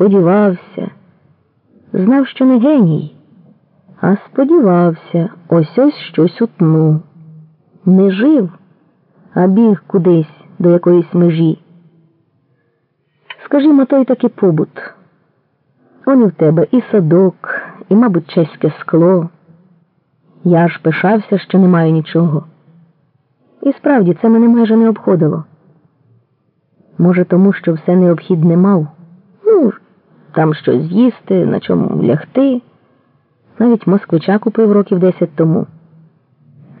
сподівався. Знав, що не геній, а сподівався, ось ось щось утну. Не жив, а біг кудись до якоїсь межі. Скажімо, той таки побут. Он і в тебе і садок, і, мабуть, чеське скло. Я ж пишався, що не маю нічого. І справді це мене майже не обходило. Може, тому що все необхідне мав. Ну, там щось з'їсти, на чому лягти. Навіть москвича купив років десять тому.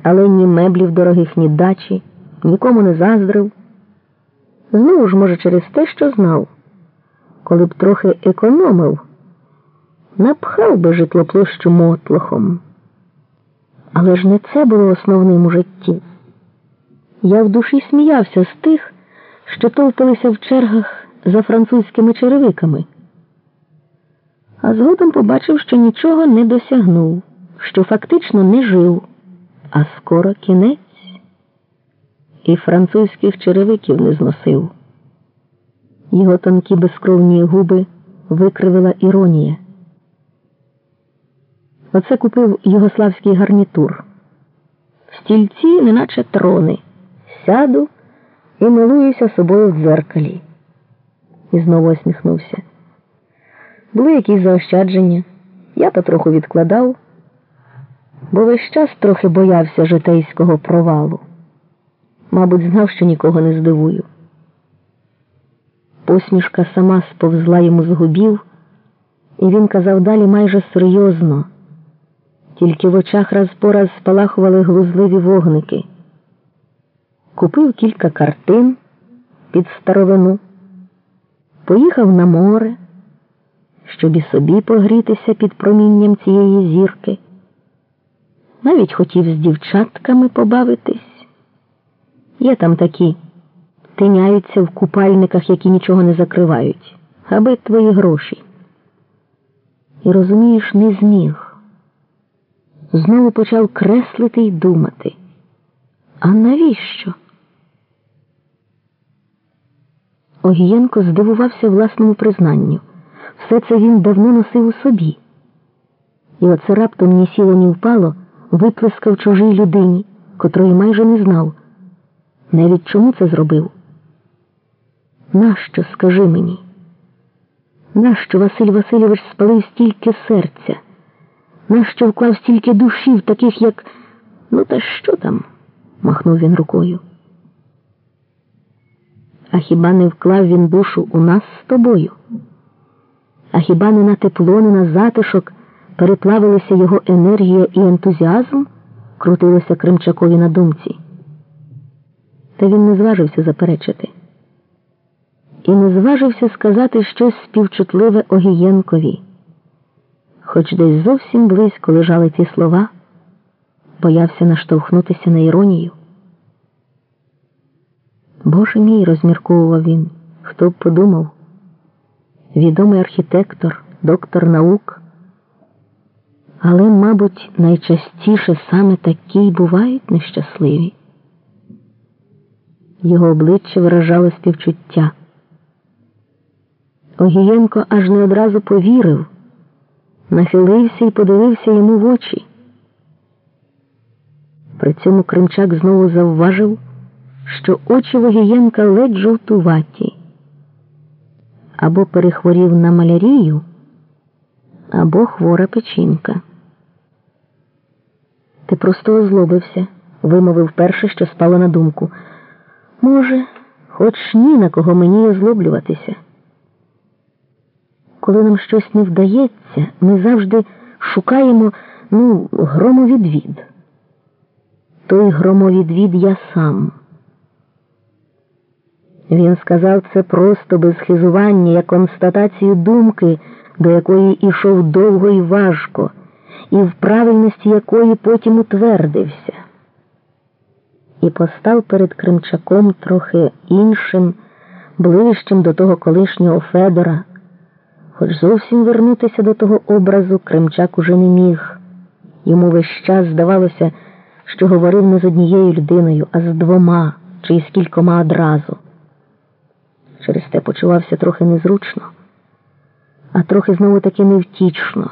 Але ні меблів дорогих, ні дачі, нікому не заздрив. Знову ж, може, через те, що знав, коли б трохи економив, напхав би житлоплощу мотлохом. Але ж не це було основним у житті. Я в душі сміявся з тих, що товпилися в чергах за французькими черевиками. А згодом побачив, що нічого не досягнув, що фактично не жив, а скоро кінець і французьких черевиків не зносив. Його тонкі безкровні губи викривила іронія. Оце купив югославський гарнітур. Стільці, неначе трони. Сяду і милуюся собою в дзеркалі. І знову усміхнувся. Були якісь заощадження, я потроху відкладав, бо весь час трохи боявся житейського провалу. Мабуть, знав, що нікого не здивую. Посмішка сама сповзла йому з губів, і він казав далі майже серйозно, тільки в очах раз по раз спалахували глузливі вогники. Купив кілька картин під старовину, поїхав на море щоб і собі погрітися під промінням цієї зірки. Навіть хотів з дівчатками побавитись. Є там такі, тиняються в купальниках, які нічого не закривають, аби твої гроші. І розумієш, не зміг. Знову почав креслити й думати. А навіщо? Огієнко здивувався власному признанню. Все це він давно носив у собі. І оце раптом ні сіло, ні впало, виплескав чужій людині, котрої майже не знав. Навіть чому це зробив? Нащо, скажи мені? Нащо Василь Васильович спалив стільки серця? Нащо вклав стільки душів, таких, як. Ну, та що там? махнув він рукою. А хіба не вклав він душу у нас з тобою? А хіба не на тепло, не на затишок переплавилися його енергія і ентузіазм? крутилося Кримчакові на думці. Та він не зважився заперечити. І не зважився сказати щось співчутливе Огієнкові. Хоч десь зовсім близько лежали ці слова, боявся наштовхнутися на іронію. Боже мій, розмірковував він, хто б подумав відомий архітектор, доктор наук. Але, мабуть, найчастіше саме такі й бувають нещасливі. Його обличчя виражало співчуття. Огієнко аж не одразу повірив, нахилився і подивився йому в очі. При цьому Кримчак знову завважив, що очі Вогієнка ледь жовтуваті або перехворів на малярію, або хвора печінка. Ти просто озлобився, вимовив перше, що спало на думку. Може, хоч ні на кого мені озлоблюватися. Коли нам щось не вдається, ми завжди шукаємо ну, громовідвід. Той громовідвід я сам. Він сказав це просто без хизування, як констатацію думки, до якої ішов довго і важко, і в правильності якої потім утвердився. І постав перед Кримчаком трохи іншим, ближчим до того колишнього Федора. Хоч зовсім вернутися до того образу Кримчак уже не міг. Йому весь час здавалося, що говорив не з однією людиною, а з двома чи із кількома одразу через те почувався трохи незручно. а трохи знову таки невтішно.